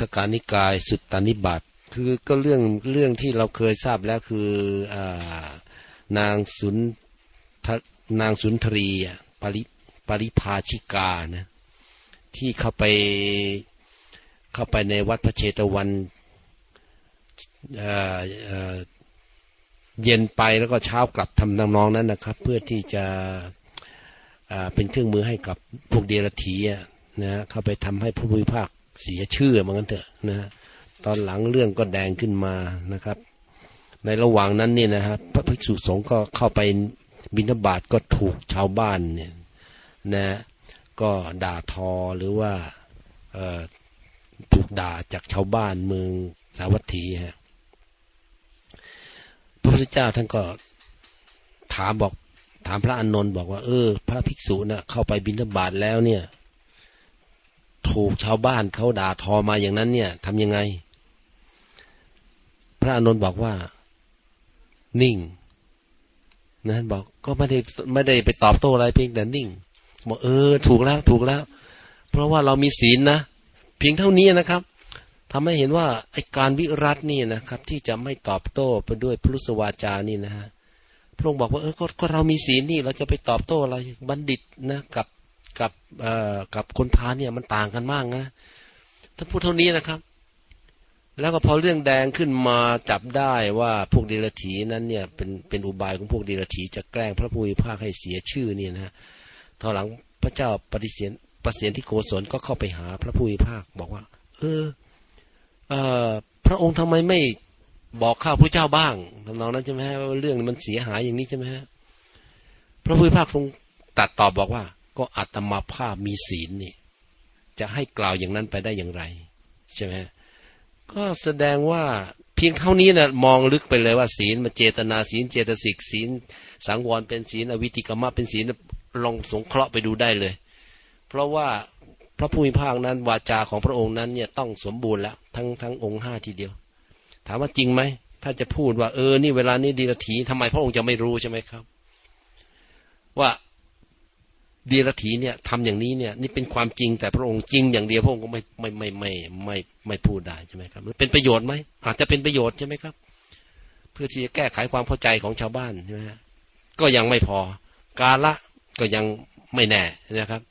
ทกานิกายสุตตานิบัตคือก็เรื่องเรื่องที่เราเคยทราบแล้วคืออนางสุนนางสุนทรีปริปริภาชิกานะที่เข้าไปเข้าไปในวัดพระเชตวันเย็นไปแล้วก็เช้ากลับทำนองนองนั้นนะครับ เพื่อที่จะเป็นเครื่องมือให้กับพวกเดรัจฉีนะเข้าไปทำให้ผู้วิภาค เสียชื่อมือนกันเถอะนะ ตอนหลังเรื่องก็แดงขึ้นมานะครับ ในระหว่างนั้นนี่นะครับพระภิกษุสงฆ์ก็เข้าไปบิณฑบาตก็ถูกชาวบ้านเนี่ยนะก็ด่าทอหรือว่าถูกด่าจากชาวบ้านเมืองสาวัตถีฮะพระพุทธเจ้าท่านก็ถามบอกถามพระอานนท์บอกว่า เออ พระภิกษุนะ่ะเข้าไปบิณฑบาตแล้วเนี่ย ถูกชาวบ้านเขาด่าทอมาอย่างนั้นเนี่ยทำยังไง พระอานนบอกว่า นิ่งนะบอกก็ไม่ได้ไม่ได้ไปตอบโต้อะไรเพียงแต่นิ่งบอกเออ ถูกแล้วถูกแล้ว เพราะว่าเรามีศีลนะเพียงเท่านี้นะครับทำให้เห็นว่าไอการวิรัตนี่นะครับ ที่จะไม่ตอบโต้ไปด้วยพุทธวาจานี่นะฮะพระองค์บอกว่าเออก็เรามีศีลนี่ เราจะไปตอบโต้อะไรบัณฑิตนะกับ กับเอ่อกับคนพาเนี่ยมันต่างกันมากนะท่านพูดเท่านี้นะครับ แล้วก็พอเรื่องแดงขึ้นมาจับได้ว่าพวกเดรัจฉีนั้นเนี่ยเป็นเป็นอุบายของพวกเดรัจฉีจะแกล้งพระภูมิภาคให้เสียชื่อเนี่ยนะตอนหลังพระเจ้าปฏิเสธปฏิเสียนที่โกศลก็เข้าไปหาพระผู้มีภาคบอกว่า เออเออพระองค์ทำไมไม่บอกข้าพระเจ้าบ้างทำนองนั้นใช่ไหมว่าเรื่องมันเสียหายอย่างนี้ใช่ไหมฮะพระผู้มีภาคทรงตัดตอบบอกว่า ก็อัตมาภาพมีศีลนี่ จะให้กล่าวอย่างนั้นไปได้อย่างไร ใช่ไหมก็แสดงว่าเพียงเท่านี้นะมองลึกไปเลยว่าศีลมาเจตนาศีล เจตสิกศีล สังวรเป็นศีลอวิติกรรมเป็นศีลลองสงเคราะห์ไปดูได้เลย เพราะว่าพระผู้มีภาคนั้นวาจาของพระองค์นั้นเนี่ยต้องสมบูรณ์แล้วทั้งทั้งองค์ห้าทีเดียว ถามว่าจริงไหมถ้าจะพูดว่าเออนี่เวลานี้ดีละถีทำไมพระองค์จะไม่รู้ใช่ไหมครับ ว่า ดีลถีเนี่ยทำอย่างนี้เนี่ยนี่เป็นความจริงแต่พระองค์จริงอย่างเดียวพระองค์ก็ไม่ไม่ไม่ไม่ไม่ไม่พูดได้ใช่ไหมครับเป็นประโยชน์ไหมอาจจะเป็นประโยชน์ใช่ไหมครับ เพื่อที่จะแก้ไขความเข้าใจของชาวบ้านใช่ไหมก็ยังไม่พอกาละก็ยังไม่แน่นะครับ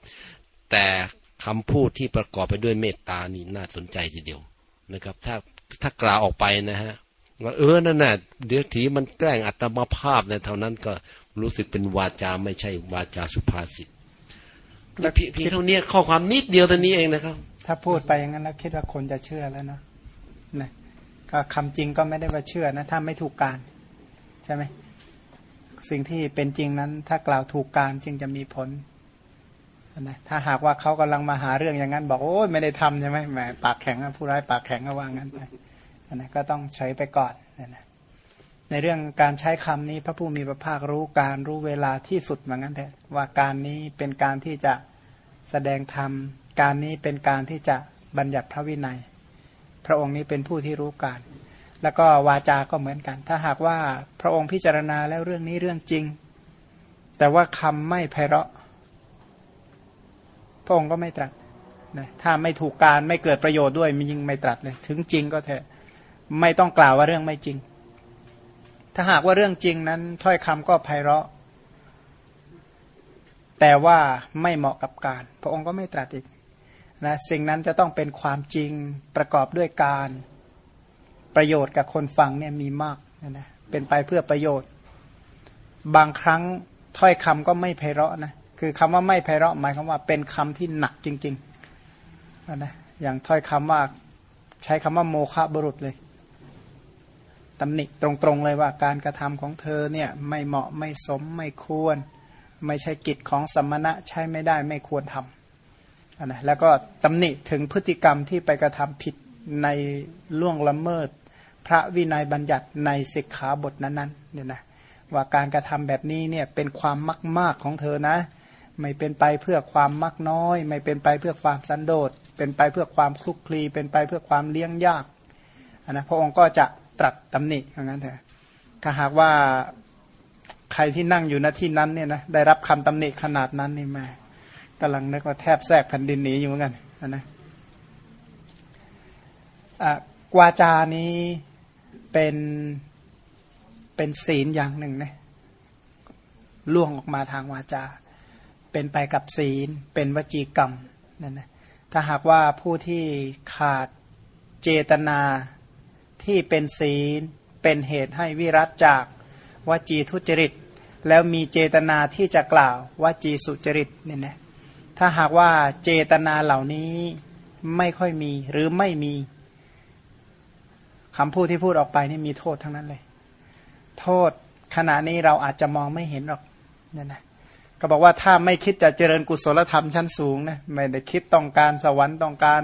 แต่คำพูดที่ประกอบไปด้วยเมตตานี่น่าสนใจทีเดียวนะครับ ถ้าถ้ากล่าวออกไปนะฮะว่าเออนั่นน่ะเดี๋ยวถีมันแกล้งอัตมาภาพเนี่ยเท่านั้นก็รู้สึกเป็นวาจาไม่ใช่วาจาสุภาษิต แล้วเพียงเท่านี้ข้อความนิดเดียวเท่านี้เองนะครับ ถ้าพูดไปอย่างนั้นแล้วคิดว่าคนจะเชื่อแล้วนะนะก็คำจริงก็ไม่ได้ว่าเชื่อนะ ถ้าไม่ถูกการใช่ไหมสิ่งที่เป็นจริงนั้น ถ้ากล่าวถูกการจึงจะมีผลนะถ้าหากว่าเขากำลังมาหาเรื่องอย่างนั้น บอกโอ้ยไม่ได้ทำใช่ไหมแหมปากแข็งผู้ร้ายปากแข็งก็ว่างั้นไปนะก็ต้องใช้ไปก่อนนะ ในเรื่องการใช้คำนี้พระผู้มีพระภาครู้การรู้เวลาที่สุดเหมือนกันแท้ว่าการนี้เป็นการที่จะแสดงธรรม การนี้เป็นการที่จะบัญญัติพระวินัย พระองค์นี้เป็นผู้ที่รู้การ แล้วก็วาจา ก็เหมือนกัน ถ้าหากว่าพระองค์พิจารณาแล้วเรื่องนี้เรื่องจริง แต่ว่าคำไม่ไพเราะ พระองค์ก็ไม่ตรัสนะถ้าไม่ถูกการไม่เกิดประโยชน์ด้วยมันยิ่งไม่ตรัสเลย ถึงจริงก็เถอะ ไม่ต้องกล่าวว่าเรื่องไม่จริง ถ้าหากว่าเรื่องจริงนั้นถ้อยคำก็ไพเราะ แต่ว่าไม่เหมาะกับการ พระองค์ก็ไม่ตรัสอีกนะสิ่งนั้นจะต้องเป็นความจริงประกอบด้วยการประโยชน์กับคนฟังเนี่ยมีมากนะเป็นไปเพื่อประโยชน์ บางครั้งถ้อยคำก็ไม่ไพเราะนะคือคำว่าไม่ไพเราะหมายความว่าเป็นคำที่หนักจริงๆนะอย่างถ้อยคำว่าใช้คำว่าโมฆะบุรุษเลย ตำหนิตรงๆเลยว่าการกระทำของเธอเนี่ยไม่เหมาะไม่สมไม่ควร ไม่ใช่กิจของสมณะใช้ไม่ได้ไม่ควรทำนะแล้วก็ตำหนิถึงพฤติกรรมที่ไปกระทำผิดในล่วงละเมิด พระวินัยบัญญัติในสิกขาบทนั้นๆเนี่ยนะว่าการกระทำแบบนี้เนี่ยเป็นความมักมากของเธอนะ ไม่เป็นไปเพื่อความมักน้อย ไม่เป็นไปเพื่อความสันโดษเป็นไปเพื่อความคลุกคลีเป็นไปเพื่อความเลี้ยงยากนนะพระองค์ก็จะ ตรัสตำหนิอย่างนั้นเถอะถ้าหากว่าใครที่นั่งอยู่ณที่นั้นเนี่ยนะได้รับคำตำหนิขนาดนั้นนี่แม่กำลังนึกว่าแทบแทรกแผ่นดินหนีอยู่เหมือนกันนะกวาจานี้เป็นเป็นศีลอย่างหนึ่งนะล่วงออกมาทางวาจา เป็นไปกับศีล เป็นวจีกรรมนั่นนะถ้าหากว่าผู้ที่ขาดเจตนา ที่เป็นศีล เป็นเหตุให้วิรัตจากวจีทุจริต แล้วมีเจตนาที่จะกล่าววจีสุจริตเนี่ยนะถ้าหากว่าเจตนาเหล่านี้ไม่ค่อยมีหรือไม่มีคำพูดที่พูดออกไปนี่มีโทษทั้งนั้นเลย โทษขณะนี้เราอาจจะมองไม่เห็นหรอกเนี่ยนะก็บอกว่าถ้าไม่คิดจะเจริญกุศลธรรมชั้นสูงนะไม่ได้คิดต้องการสวรรค์ต้องการ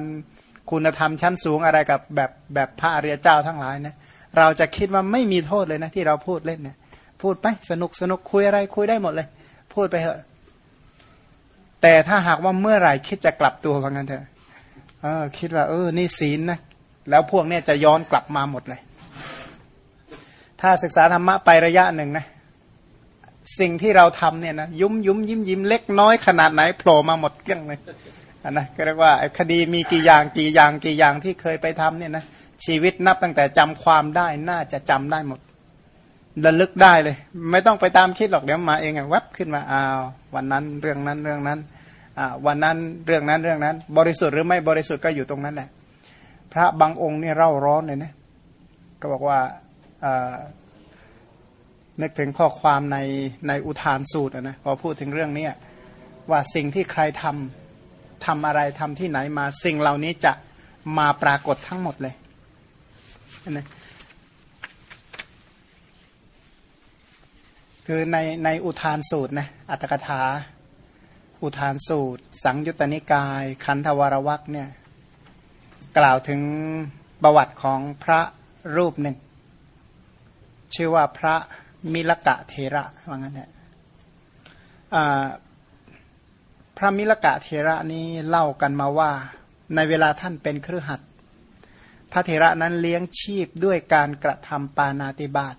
คุณธรรมชั้นสูงอะไรกับแบบแบบพระอริยเจ้าทั้งหลายนะเราจะคิดว่าไม่มีโทษเลยนะที่เราพูดเล่นเนี่ย พูดไปสนุกสนุกคุยอะไรคุยได้หมดเลย พูดไปเถอะ แต่ถ้าหากว่าเมื่อไหร่คิดจะกลับตัวว่างั้นเถอะเออคิดว่า เออ นี่ศีลนะแล้วพวกเนี้ยจะย้อนกลับมาหมดเลย ถ้าศึกษาธรรมะไประยะหนึ่งนะสิ่งที่เราทำเนี่ยนะ ยุ้มยุ้มยิ้มยิ้มเล็กน้อยขนาดไหนโผล่มาหมดเกลี้ยงเลย อันนะก็เรียกว่าคดีมีกี่อย่างกี่อย่างกี่อย่างที่เคยไปทำเนี่ยนะชีวิตนับตั้งแต่จำความได้น่าจะจำได้หมดระลึกได้เลย ไม่ต้องไปตามคิดหรอกเดี๋ยวมาเองอะวับขึ้นมาอ้าววันนั้นเรื่องนั้นเรื่องนั้นอ่าวันนั้นเรื่องนั้นเรื่องนั้น บริสุทธิ์หรือไม่บริสุทธิ์ก็อยู่ตรงนั้นแหละ พระบางองค์นี่เร่าร้อนเลยนะก็บอกว่านึกถึงข้อความในในอุทานสูตรนะพอพูดถึงเรื่องนี้ว่าสิ่งที่ใครทำ ทำอะไรทำที่ไหนมา สิ่งเหล่านี้จะมาปรากฏทั้งหมดเลยนะคือในในอุทานสูตรนะอัตถกถา อุทานสูตร สังยุตตนิกาย คันธวรวักเนี่ยกล่าวถึงประวัติของพระรูปหนึ่ง ชื่อว่าพระมิลกะเทระว่างั้นแหละ พระมิลกะเทระนี้เล่ากันมาว่า ในเวลาท่านเป็นครือหัดพระเทระนั้นเลี้ยงชีพด้วยการกระทำปานาติบาต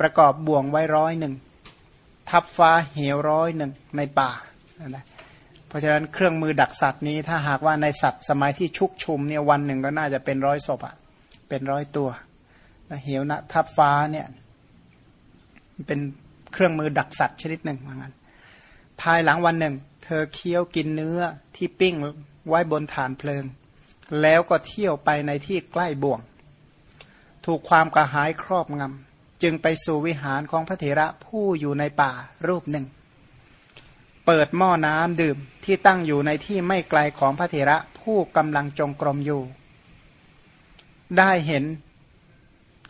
ประกอบบ่วงไว้ร้อยหนึ่งทับฟ้าเหวร้อยหนึ่งในป่านะเพราะฉะนั้นเครื่องมือดักสัตว์นี้ถ้าหากว่าในสัตว์สมัยที่ชุกชุมเนี่ยวันหนึ่งก็น่าจะเป็นร้อยศพอะเป็นร้อยตัวนะเหวนะทับฟ้าเนี่ยเป็นเครื่องมือดักสัตว์ชนิดหนึ่งเหมือนกันภายหลังวันหนึ่ง เธอเคี้ยวกินเนื้อที่ปิ้งไว้บนฐานเพลิง แล้วก็เที่ยวไปในที่ใกล้บ่วง ถูกความกระหายครอบงำ จึงไปสู่วิหารของพระเถระผู้อยู่ในป่ารูปหนึ่ง เปิดหม้อน้ำดื่มที่ตั้งอยู่ในที่ไม่ไกลของพระเถระผู้กำลังจงกรมอยู่ ได้เห็น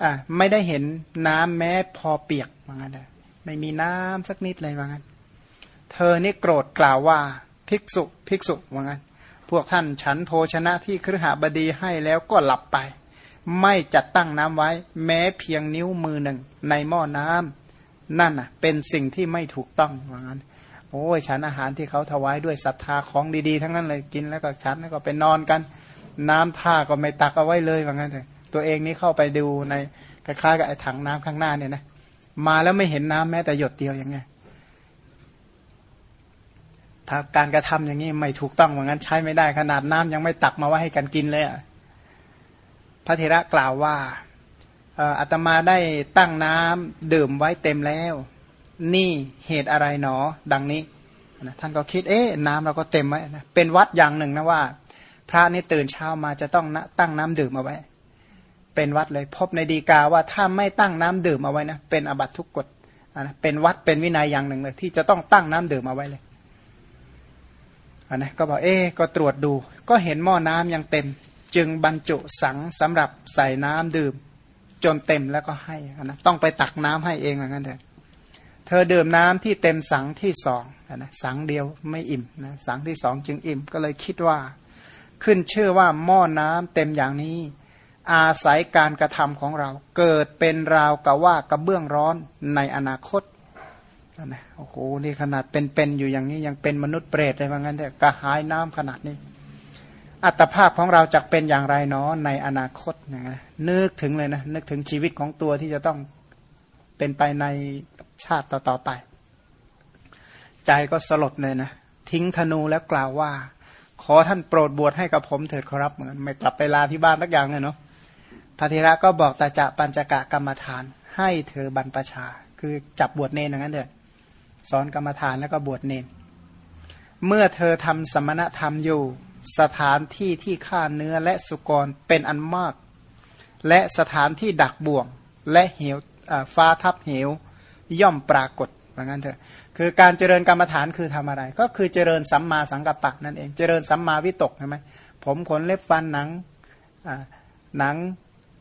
อะไม่ได้เห็นน้ำแม้พอเปียกว่างั้นเลยไม่มีน้ำสักนิดเลยว่างั้น เธอนี่โกรธกล่าวว่าภิกษุภิกษุว่างั้น พวกท่านฉันโภชนะที่ครหบดีให้แล้วก็หลับไป ไม่จัดตั้งน้ำไว้ แม้เพียงนิ้วมือหนึ่งในหม้อน้ำนั่นอะ เป็นสิ่งที่ไม่ถูกต้องว่างั้น โอ้ยฉันอาหารที่เขาถวายด้วยศรัทธาของดีๆ ทั้งนั้นเลยกินแล้วก็ฉันแล้วก็ไปนอนกัน น้ำท่าก็ไม่ตักเอาไว้เลยว่างั้นเลยตัวเองนี่เข้าไปดูในคล้ายๆกับไอ้ถังน้ำข้างหน้าเนี่ยนะมาแล้วไม่เห็นน้ำแม้แต่หยดเดียวย่างไง ถ้าการกระทำอย่างนี้ไม่ถูกต้องว่างั้นใช้ไม่ได้ขนาดน้ำยังไม่ตักมาไว้ให้กันกินเลยพระเทระกล่าวว่าอาตมาได้ตั้งน้ำดื่มไว้เต็มแล้ว นี่เหตุอะไรหนอ ดังนี้นะท่านก็คิดเอ๊ะน้ำเราก็เต็มไว้นะเป็นวัดอย่างหนึ่งนะว่า พระนี่ตื่นเช้ามาจะต้องตั้งน้ำดื่มเอาไว้ เป็นวัดเลยพบในดีกาว่าถ้าไม่ตั้งน้ำดื่มเอาไว้นะเป็นอบัตทุกกฎนะเป็นวัดเป็นวินัยอย่างหนึ่งเลยที่จะต้องตั้งน้ำดื่มเอาไว้เลย นนะก็บอกเอ๊ก็ตรวจดู ก็เห็นหม้อน้ำยังเต็ม จึงบรรจุสังสำหรับใส่น้ำดื่ม จนเต็มแล้วก็ให้นะต้องไปตักน้ำให้เองเหมือนกันเถอะเธอดื่มน้ำที่เต็มสังที่สองนะสังเดียวไม่อิ่มนะสังที่สองจึงอิ่มก็เลยคิดว่า ขึ้นชื่อว่าหม้อน้ำเต็มอย่างนี้ อาศัยการกระทำของเรา เกิดเป็นราวกับว่ากระเบื้องร้อนในอนาคต นะโอ้โหนี่ขนาดเป็นๆอยู่อย่างนี้ยังเป็นมนุษย์เปรตเลยว่างั้นแต่กระหายน้ำขนาดนี้ อัตภาพของเราจะเป็นอย่างไรเนาะในอนาคตนะนึกถึงเลยนะนึกถึงชีวิตของตัวที่จะต้องเป็นไปในชาติต่อๆไป ใจก็สลดเลยนะทิ้งธนูแล้วกล่าวว่า ขอท่านโปรดบวชให้กับผมเถิดขอรับเหมือนไม่กลับไปลาที่บ้านสักอย่างเลยเนาะพระเทระก็บอกตาจะปัญจกะกรรมฐาน ให้เธอบรรพชา คือจับบวชเนนอย่างนั้นเถอะ สอนกรรมฐานแล้วก็บวชเนนเมื่อเธอทำสมณธรรมอยู่ สถานที่ที่ฆ่าเนื้อและสุกรเป็นอันมาก และสถานที่ดักบ่วง และเหวฟ้าทับเหว ย่อมปรากฏเหมือนกันเถอะคือการเจริญกรรมฐานคือทำอะไร ก็คือเจริญสัมมาสังกัปปะนั่นเอง เจริญสัมมาวิตกใช่ไหมผมขนเล็บฟันหนังหนัง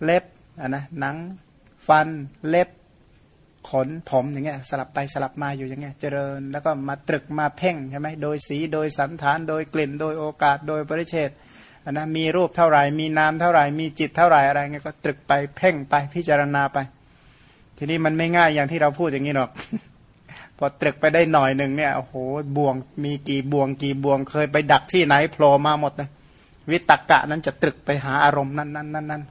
เล็บนะหนังฟันเล็บ ขนผมอย่างเงี้ยสลับไปสลับมาอยู่อย่างเงี้ยเจริญ แล้วก็มาตรึกมาเพ่งใช่ไหมโดยสีโดยสันฐาน โดยกลิ่น โดยโอกาสโดยปริเชตนะมีรูปเท่าไหร่มีนามเท่าไหร่มีจิตเท่าไหร่อะไรเงี้ยก็ตรึกไปเพ่งไปพิจารณาไป ทีนี้มันไม่ง่ายอย่างที่เราพูดอย่างนี้หรอกพอตรึกไปได้หน่อยหนึ่งเนี่ยโอ้โหบ่วงมีกี่บ่วงกี่บ่วงเคยไปดักที่ไหนโผล่มาหมดเลยวิตกกะนั้นจะตรึกไปหาอารมณ์นั้นนั้นนั้นนั้น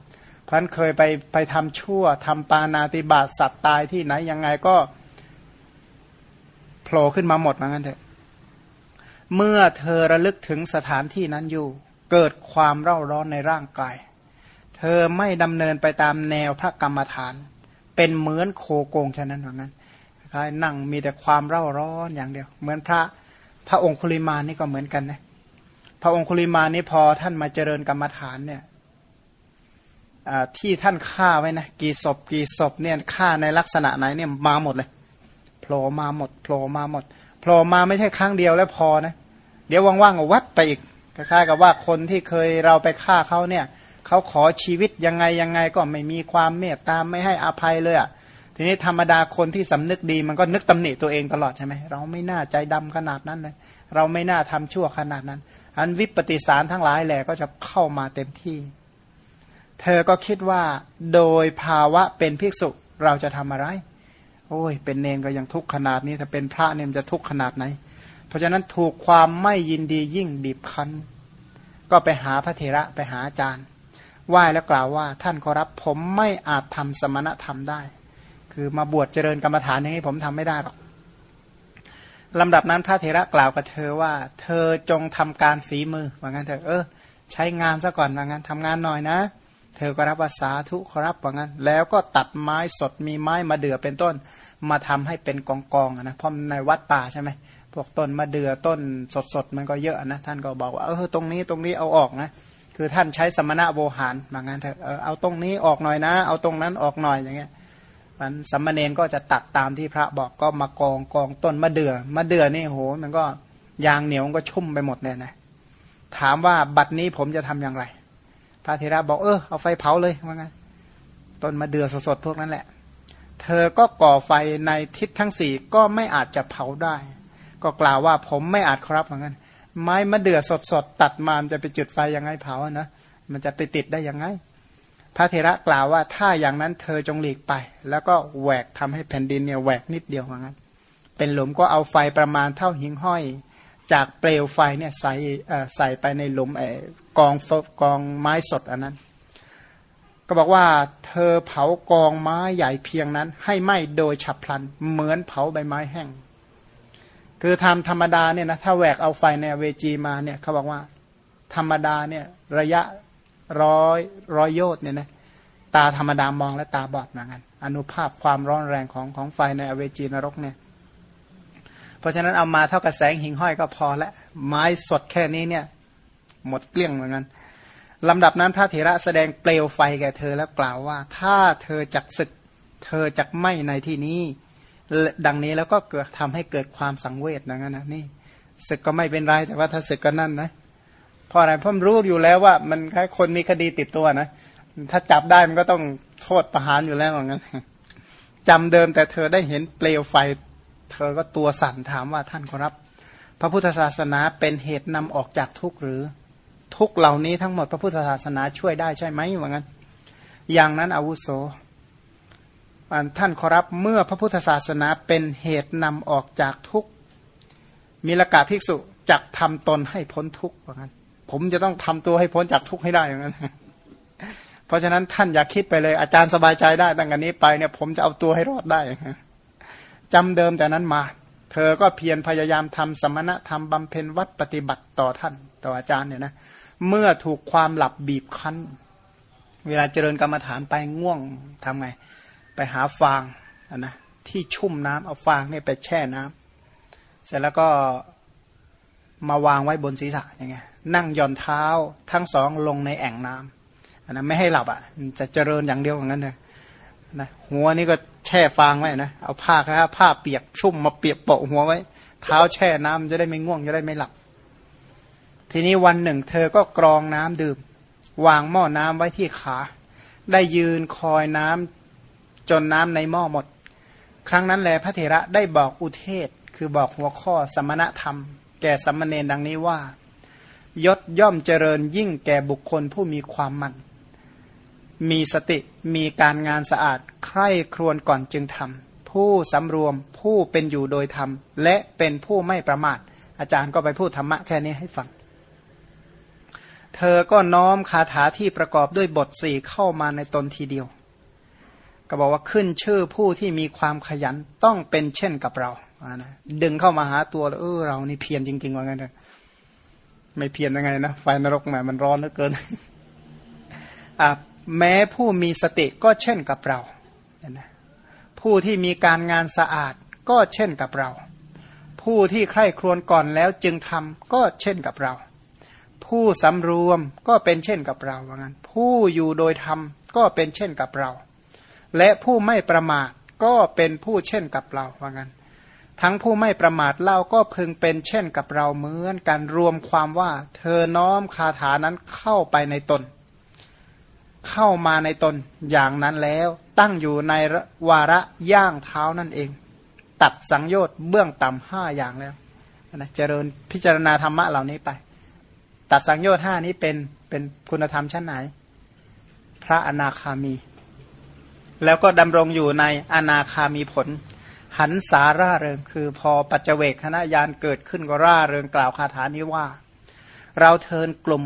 พันเคยไปไปทำชั่วทำปานาติบาตสัตว์ตายที่ไหนยังไงก็โผล่ขึ้นมาหมดเหมือนกันเถอะเมื่อเธอระลึกถึงสถานที่นั้นอยู่ เกิดความเร่าร้อนในร่างกาย เธอไม่ดำเนินไปตามแนวพระกรรมฐาน เป็นเหมือนโคโกงฉะนั้นเหมือนกันคล้ายนั่งมีแต่ความเร่าร้อนอย่างเดียว เหมือนพระพระองคุลิมานี่ก็เหมือนกันนะพระองคุลิมานี่พอท่านมาเจริญกรรมฐานเนี่ย ที่ท่านฆ่าไว้นะกี่ศพกี่ศพเนี่ยฆ่าในลักษณะไหนเนี่ยมาหมดเลยโผล่มาหมดโผล่มาหมดโผล่มาไม่ใช่ครั้งเดียวแล้วพอนะเดี๋ยวว่างๆก็วัดไปอีกคล้ายๆกับว่าคนที่เคยเราไปฆ่าเขาเนี่ยเขาขอชีวิตยังไงยังไงก็ไม่มีความเมตตาไม่ให้อภัยเลยอะ่ะทีนี้ธรรมดาคนที่สำนึกดีมันก็นึกตำหนิตัวเองตลอดใช่ไหมเราไม่น่าใจดำขนาดนั้นเลยเราไม่น่าทำชั่วขนาดนั้น อันวิปฏิสารทั้งหลายแหละก็จะเข้ามาเต็มที่ เธอก็คิดว่าโดยภาวะเป็นภิกษุเราจะทำอะไร โอ้ย เป็นเนนก็ยังทุกข์ขนาดนี้ถ้าเป็นพระเนี่ยจะทุกข์ขนาดไหน เพราะฉะนั้นถูกความไม่ยินดียิ่งบีบคั้น ก็ไปหาพระเถระไปหาอาจารย์ไหว้แล้วกล่าวว่า ท่านขอรับผมไม่อาจทำสมณธรรมได้ คือมาบวชเจริญกรรมฐานอย่างนี้ผมทำไม่ได้หรอกลำดับนั้นพระเถระกล่าวกับเธอว่า เธอจงทำการฝีมือว่างั้นเถอะเออ ใช้งานซะก่อนว่างั้นทำงานหน่อยนะเเธอก็รับภาษาทุกครับว่างั้น แล้วก็ตัดไม้สดมีไม้มาเดือเป็นต้น มาทำให้เป็นกองกองนะเพราะในวัดป่าใช่ไหมพวกต้นมาเดือต้นสดสดมันก็เยอะนะท่านก็บอกว่าเออตรงนี้ตรงนี้เอาออกนะคือท่านใช้สมณะโวหารว่างั้นเถอะเอาตรงนี้ออกหน่อยนะ เอาตรงนั้นออกหน่อยอย่างเงี้ยมันสัมมาเนนก็จะตัดตามที่พระบอกก็มากองกองต้นมะเดือ่อมะเดื่อนี่โหมันก็ยางเหนียวมันก็ชุ่มไปหมดเลยนะถามว่าบัดนี้ผมจะทำอย่างไร พระเทระบอกเออเอาไฟเผาเลยว่าไงต้นมะเดื่อสดๆพวกนั้นแหละ เธอก็ก่อไฟในทิศทั้งสี่ก็ไม่อาจจะเผาได้ ก็กล่าวว่าผมไม่อาจครับเหมือนกันไม้มะเดื่อสดๆตัดมามจะไปจุดไฟยังไงเผานะมันจะไปติดได้ยังไง พระเทระกล่าวว่าถ้าอย่างนั้นเธอจงหลีกไป แล้วก็แหวกทำให้แผ่นดินเนี่ยแหวกนิดเดียวเหมือนกันเป็นหลุมก็เอาไฟประมาณเท่าหิงห้อย จากเปลวไฟเนี่ยใส่ใส่ไปในหลุม กองกองไม้สดอันนั้น ก็บอกว่าเธอเผากองไม้ใหญ่เพียงนั้น ให้ไหม้โดยฉับพลัน เหมือนเผาใบไม้แห้ง คือทำธรรมดาเนี่ยนะถ้าแหวกเอาไฟในเวจีมาเนี่ยเขาบอกว่า ธรรมดาเนี่ยระยะร้อยร้อยโยชน์เนี่ยนะตาธรรมดามองและตาบอดเหมือนกันอนุภาพความร้อนแรงของของไฟในอเวจีนรกเนี่ย เพราะฉะนั้นเอามาเท่ากับแสงหิ่งห้อยก็พอละไม้สดแค่นี้เนี่ย หมดเกลี้ยงเหมือนกันลำดับนั้นพระเถระแสดงเปลวไฟแก่เธอแล้วกล่าวว่า ถ้าเธอจักศึก เธอจักไม่ในที่นี้ ดังนี้แล้วก็เกิดทำให้เกิดความสังเวชอย่างนั้นนะนี่ศึกก็ไม่เป็นไรแต่ว่าถ้าศึกก็นั่นนะเพราะอะไรเพราะรู้อยู่แล้วว่า มันแค่คนมีคดีติดตัวนะถ้าจับได้มันก็ต้องโทษประหารอยู่แล้วอย่างนั้นจำเดิมแต่เธอได้เห็นเปลวไฟ เธอก็ตัวสั่นถามว่าท่านขอรับ พระพุทธศาสนาเป็นเหตุนำออกจากทุกข์หรือ ทุกเหล่านี้ทั้งหมดพระพุทธศาสนาช่วยได้ใช่ไหมว่างั้น อย่างนั้นอาวุโสท่านขอรับเมื่อพระพุทธศาสนาเป็นเหตุนำออกจากทุกมีละกาภิกษุจักทำตนให้พ้นทุกข์ว่างั้น ผมจะต้องทำตัวให้พ้นจากทุกข์ให้ได้อย่างนั้น เพราะฉะนั้นท่านอย่าคิดไปเลย อาจารย์สบายใจได้ตั้งแต่นี้ไปเนี่ยผมจะเอาตัวให้รอดได้จำเดิมแต่นั้นมา เธอก็เพียรพยายามทำสมณธรรมบำเพ็ญวัดปฏิบัติต่อท่าน ต่ออาจารย์เนี่ยนะ เมื่อถูกความหลับบีบคั้น เวลาเจริญกรรมฐานไปง่วงทำไง ไปหาฟางนะที่ชุ่มน้ำเอาฟางเนี่ยไปแช่น้ำเสร็จแล้วก็มาวางไว้บนศีรษะอย่างเงี้ยนั่งย่อนเท้าทั้งสองลงในแอ่งน้ำนนั้นไม่ให้หลับอะจะเจริญอย่างเดียวอย่างนั้นเลยนะหัวนี่ก็แช่ฟางไว้นะเอาผ้าครับผ้าเปียกชุ่มมาเปียกโปะหัวไว้ เท้าแช่น้ำจะได้ไม่ง่วงจะได้ไม่หลับ ทีนี้วันหนึ่ง เธอก็กรองน้ำดื่ม วางหม้อน้ำไว้ที่ขา ได้ยืนคอยน้ำจนน้ำในหม้อหมด ครั้งนั้นแลพระเถระได้บอกอุเทศ คือบอกหัวข้อสมณธรรม แก่สัมมเนนดังนี้ว่า ยศย่อมเจริญยิ่งแก่บุคคลผู้มีความมั่น มีสติมีการงานสะอาดใคร่ครวญก่อนจึงทำผู้สำรวมผู้เป็นอยู่โดยธรรม และเป็นผู้ไม่ประมาท อาจารย์ก็ไปพูดธรรมะแค่นี้ให้ฟัง เธอก็น้อมคาถาที่ประกอบด้วยบทสี่เข้ามาในตนทีเดียว ก็บอกว่าขึ้นชื่อผู้ที่มีความขยันต้องเป็นเช่นกับเรานะดึงเข้ามาหาตัวแล้วเออเรานี่เพียรจริง ๆ ว่างั้นเลยไม่เพียรยังไงนะไฟนรกแหมมันร้อนเหลือเกินอ่าแม้ผู้มีสติก็เช่นกับเรานะผู้ที่มีการงานสะอาดก็เช่นกับเรา ผู้ที่ใคร่ครวญก่อนแล้วจึงทำก็เช่นกับเรา ผู้สำรวมก็เป็นเช่นกับเราว่างั้น ผู้อยู่โดยธรรมก็เป็นเช่นกับเรา และผู้ไม่ประมาทก็เป็นผู้เช่นกับเราว่างั้น ทั้งผู้ไม่ประมาทเล่าก็พึงเป็นเช่นกับเราเหมือนกันรวมความว่า เธอน้อมคาถานั้นเข้าไปในตน เข้ามาในตนอย่างนั้นแล้วตั้งอยู่ในวาระย่างเท้านั่นเอง ตัดสังโยชน์เบื้องต่ำห้าอย่างแล้วนะเจริญพิจารณาธรรมะเหล่านี้ไป ตัดสังโยชน์ห้านี้เป็นเป็นคุณธรรมชั้นไหน พระอนาคามี แล้วก็ดำรงอยู่ในอนาคามีผล หันสาร่าเริง คือพอปัจเจเวกคณะยานเกิดขึ้นก็ร่าเริงกล่าวคาถานี้ว่า เราเทินกลุ่ม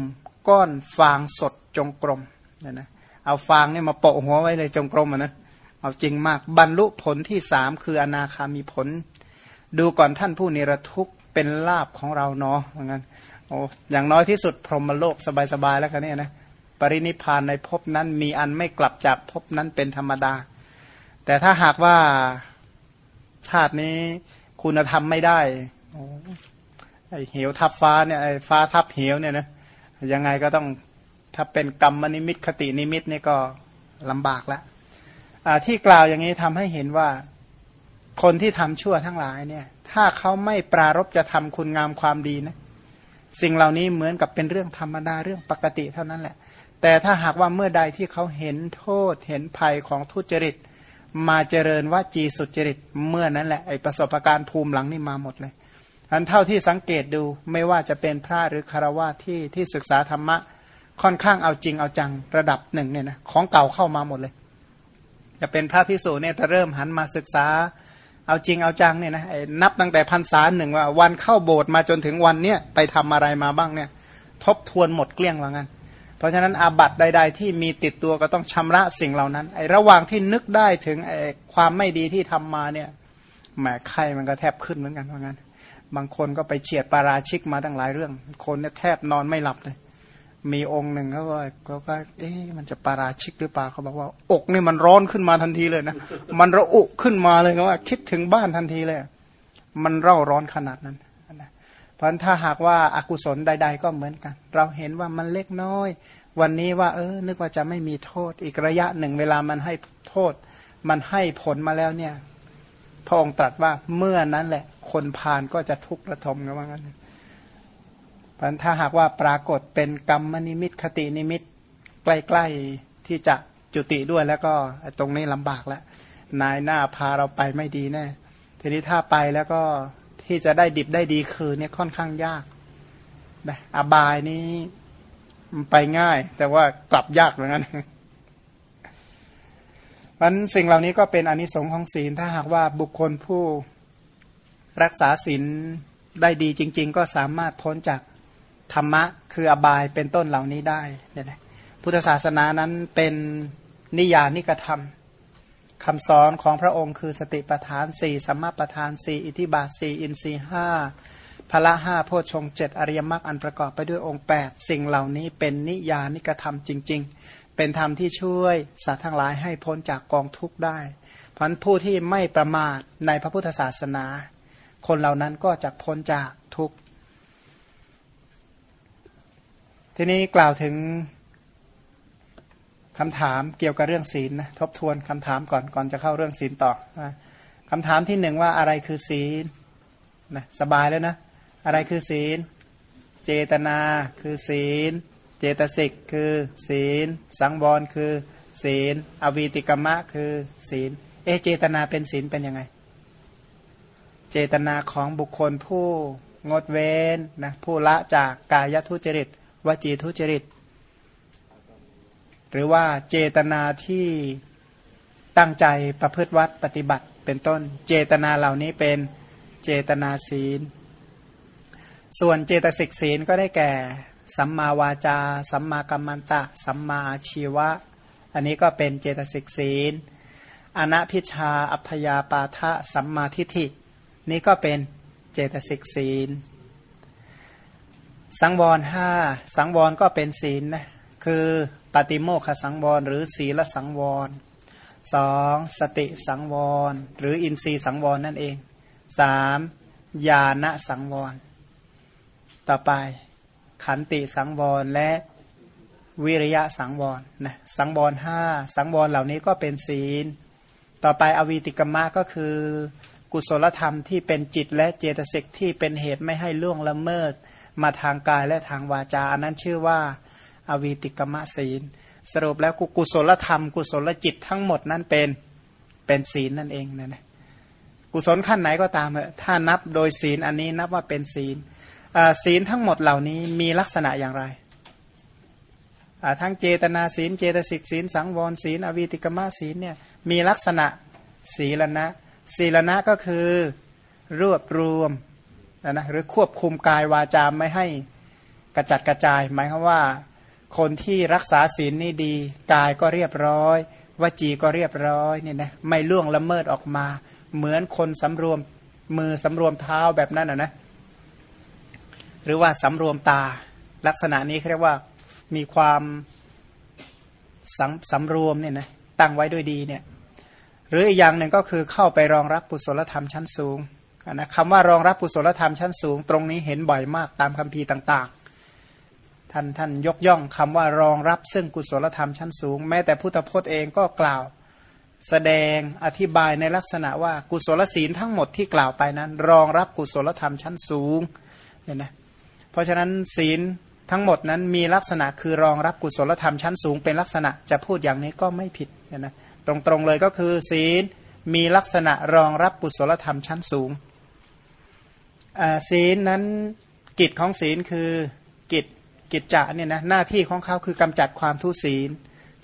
ก้อนฟางสดจงกรมนี่ยนะเอาฟางนี่มาโปะหัวไว้เลยจงกรมนะเอาจริงมากบรรลุผลที่สามคืออนาคามีผล ดูก่อนท่านผู้นิรทุกข์เป็นลาบของเราเนาะเหมือนกัน โอ้อย่างน้อยที่สุดพรหมโลกสบายๆแล้วกันเนี่ยนะปรินิพานในภพนั้นมีอันไม่กลับจากภพนั้นเป็นธรรมดา แต่ถ้าหากว่าชาตินี้คุณธรรมไม่ได้โอ้ไอเหวทับฟ้าเนี่ยไอฟ้าทับเหวเนี่ยนะยังไงก็ต้องถ้าเป็นกรรมนิมิตคตินิมิตนี่ก็ลำบากล้วที่กล่าวอย่างนี้ทำให้เห็นว่าคนที่ทำชั่วทั้งหลายเนี่ย ถ้าเขาไม่ปรารบจะทำคุณงามความดีนะ สิ่งเหล่านี้เหมือนกับเป็นเรื่องธรรมดาเรื่องปกติเท่านั้นแหละ แต่ถ้าหากว่าเมื่อใดที่เขาเห็นโทษเห็นภัยของทุจริต มาเจริญว่าจีสุจริตเมื่อนั้นแหละไอประสบการณ์ภูมิหลังนี่มาหมดเลยอันเท่าที่สังเกตดูไม่ว่าจะเป็นพระหรือคารวะที่ที่ศึกษาธรรมะค่อนข้างเอาจริงเอาจังระดับหนึ่งเนี่ยนะของเก่าเข้ามาหมดเลย จะเป็นพระพิสูจน์เนี่ยจะเริ่มหันมาศึกษา เอาจริงเอาจังเนี่ยนะนับตั้งแต่พันษาหนึ่งว่าวันเข้าโบสถ์มาจนถึงวันเนี้ยไปทำอะไรมาบ้างเนี่ย ทบทวนหมดเกลี้ยงว่างั้น เพราะฉะนั้นอาบัตใด ๆ ที่มีติดตัวก็ต้องชำระสิ่งเหล่านั้นไอ้ระหว่างที่นึกได้ถึงไอ้ความไม่ดีที่ทำมาเนี่ยแหมไข้มันก็แทบขึ้นเหมือนกันว่างั้น บางคนก็ไปเฉียดปาราชิกมาตั้งหลายเรื่อง คนเนี่ยแทบนอนไม่หลับเลย มีองค์หนึ่งเขาก็เขาก็เอ๊ะมันจะปาราชิกหรือเปล่าเขาบอกว่า อกนี่มันร้อนขึ้นมาทันทีเลยนะมันระอุขึ้นมาเลยเขาว่า คิดถึงบ้านทันทีเลย มันเร่าร้อนขนาดนั้นนะเพราะถ้าหากว่าอากุศลใด ๆ ก็เหมือนกัน เราเห็นว่ามันเล็กน้อย วันนี้ว่า เออ นึกว่าจะไม่มีโทษ อีกระยะหนึ่งเวลามันให้โทษ มันให้ผลมาแล้วเนี่ย พระองค์ตรัสว่าเมื่อนั้นแหละ คนพานก็จะทุกข์ระทมกันว่างั้น พันถ้าหากว่าปรากฏเป็นกรรมนิมิตคตินิมิต ใกล้ๆที่จะจุติด้วยแล้วก็ตรงนี้ลำบากแล้วนายหน้าพาเราไปไม่ดีแน่ทีนี้ถ้าไปแล้วก็ที่จะได้ดิบได้ดีคือเนี่ยค่อนข้างยากนะอบายนี้ไปง่าย แต่ว่ากลับยากเหมือนกันมันสิ่งเหล่านี้ก็เป็นอนิสงค์ของศีลถ้าหากว่าบุคคลผู้รักษาศีลได้ดีจริง ๆ ก็สามารถพ้นจาก ธรรมะคืออบายเป็นต้นเหล่านี้ได้เนี่ยนะพุทธศาสนานั้นเป็นนิยานิกระทำคำสอนของพระองค์คือสติปัฏฐานสี่สัมมาปัฏฐานสี่อิทิบาทสี่อินทรีห้าพละห้าโพชงเจ็ดอริยมรรคอันประกอบไปด้วยองค์ 8 สิ่งเหล่านี้เป็นนิยานิกระทำจริง ๆ เป็นธรรมที่ช่วยสัตว์ทั้งหลายให้พ้นจากกองทุกข์ได้พันผู้ที่ไม่ประมาทในพระพุทธศาสนา คนเหล่านั้นก็จะพ้นจากทุกข์ ทีนี้กล่าวถึงคำถามเกี่ยวกับเรื่องศีลนะทบทวนคำถามก่อนก่อนจะเข้าเรื่องศีลต่อนะคำถามที่หนึ่งว่าอะไรคือศีลนะสบายแล้วนะ อะไรคือศีล เจตนาคือศีล เจตสิกคือศีล สังวรคือศีล อวีติกมะคือศีล เอเจตนาเป็นศีลเป็นยังไง เจตนาของบุคคลผู้งดเว้นนะผู้ละจากกายทุจริต วจีทุจริต หรือว่าเจตนาที่ตั้งใจประพฤติวัดปฏิบัติเป็นต้น เจตนาเหล่านี้เป็นเจตนาศีล ส่วนเจตสิกศีลก็ได้แก่ สัมมาวาจา สัมมากัมมันตะ สัมมาอาชีวะ อันนี้ก็เป็นเจตสิกศีลอนัพิชาอัพยาปาทะสัมมาทิฏฐิ นี่ก็เป็นเจตสิกศีล สังวรห้าสังวรก็เป็นศีลนะคือปฏิโมคสังวรหรือศีลสังวรสองสติสังวร หรืออินทรีย์สังวรนั่นเองสามญาณสังวร ต่อไปขันติสังวรและวิริยะสังวรนะสังวรห้าสังวรเหล่านี้ก็เป็นศีล ต่อไปอวีติกมะก็คือ กุศลธรรมที่เป็นจิตและเจตสิกที่เป็นเหตุไม่ให้ล่วงละเมิด มาทางกายและทางวาจา อันนั้นชื่อว่าอวีติกมะศีล สรุปแล้วกุศลธรรม กุศลจิตทั้งหมดนั้นเป็นเป็นศีลนั่นเองนะนะกุศลขั้นไหนก็ตามเถอะถ้านับโดยศีลอันนี้นับว่าเป็นศีลศีลทั้งหมดเหล่านี้มีลักษณะอย่างไรทั้งเจตนาศีล เจตสิกศีล สังวรศีล อวีติกมะศีลเนี่ยมีลักษณะศีลนะศีลนะก็คือรวบรวม นะนะหรือควบคุมกายวาจาไม่ให้กระจัดกระจาย หมายความว่า คนที่รักษาศีลนี่ดี กายก็เรียบร้อยวจีก็เรียบร้อยเนี่ยนะไม่ล่วงละเมิดออกมา เหมือนคนสำรวมมือสำรวมเท้าแบบนั้นนะนะหรือว่าสำรวมตา ลักษณะนี้เรียกว่ามีความสำสำรวมเนี่ยนะตั้งไว้ด้วยดีเนี่ยหรืออีกอย่างหนึ่งก็คือเข้าไปรองรับกุศลธรรมชั้นสูง นะคำว่ารองรับกุศลธรรมชั้นสูง ตรงนี้เห็นบ่อยมากตามคัมภีร์ต่างๆ ท่านท่านยกย่องคำว่ารองรับซึ่งกุศลธรรมชั้นสูง แม้แต่พุทธพจน์เองก็กล่าวแสดงอธิบายในลักษณะว่ากุศลศีลทั้งหมดที่กล่าวไปนั้น รองรับกุศลธรรมชั้นสูงเนี่ยนะเพราะฉะนั้นศีลทั้งหมดนั้นมีลักษณะคือรองรับกุศลธรรมชั้นสูง เป็นลักษณะจะพูดอย่างนี้ก็ไม่ผิดเนี่ยนะตรงๆเลยก็คือศีลมีลักษณะรองรับกุศลธรรมชั้นสูง ศีลนั้นกิจของศีลคือกิจกิจจะเนี่ยนะหน้าที่ของเขาคือกำจัดความทุศีล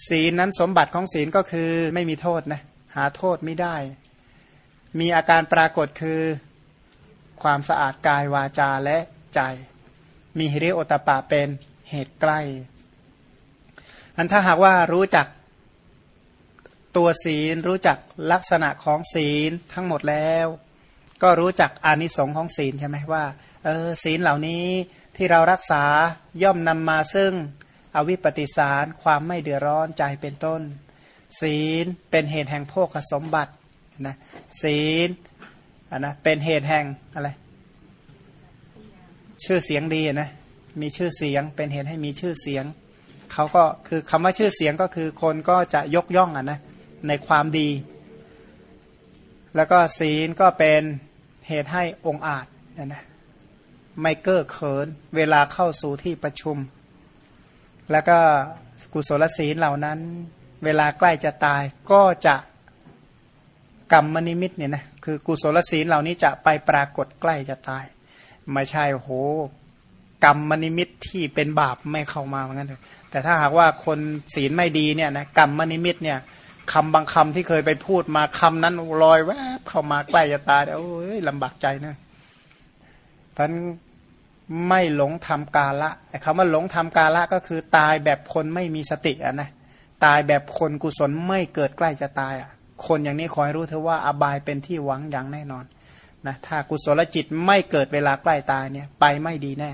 ศีลนั้นสมบัติของศีลก็คือไม่มีโทษนะหาโทษไม่ได้ มีอาการปรากฏคือความสะอาดกายวาจาและใจ มีฮิริโอตปะเป็นเหตุใกล้อันถ้าหากว่ารู้จักตัวศีลรู้จักลักษณะของศีลทั้งหมดแล้ว ก็รู้จักอานิสงส์ของศีลใช่ไหมว่าเออศีลเหล่านี้ที่เรารักษาย่อมนำมาซึ่งอวิปปิสารความไม่เดือดร้อนใจเป็นต้น ศีลเป็นเหตุแห่งโภคสมบัตินะศีลนนะเป็นเหตุแห่งอะไร ชื่อเสียงดีนะมีชื่อเสียงเป็นเหตุให้มีชื่อเสียงเขาก็คือคำว่าชื่อเสียงก็คือคนก็จะยกย่องอะนะในความดี แล้วก็ศีลก็เป็น เหตุให้องอาจนะนะไม่เก้อเขิน เวลาเข้าสู่ที่ประชุม แล้วก็กุศลศีลเหล่านั้น เวลาใกล้จะตายก็จะกรรมมนิมิตเนี่ยนะคือกุศลศีลเหล่านี้จะไปปรากฏใกล้จะตาย ไม่ใช่โหกรรมมนิมิตที่เป็นบาปไม่เข้ามาเหมือนกันเลยแต่ถ้าหากว่าคนศีลไม่ดีเนี่ยนะกรรมมนิมิตเนี่ย คำบางคำที่เคยไปพูดมาคำนั้นลอยแวบเข้ามาใกล้จะตายโอ้ยลำบากใจเนะพันไม่หลงทำกาละไอ้คำว่าหลงทำกาละก็คือตายแบบคนไม่มีสติอะนะตายแบบคนกุศลไม่เกิดใกล้จะตายอะ คนอย่างนี้ขอให้รู้เถอะว่าอบายเป็นที่หวังอย่างแน่นอนนะถ้ากุศลจิตไม่เกิดเวลาใกล้ตายเนี่ย ไปไม่ดีแน่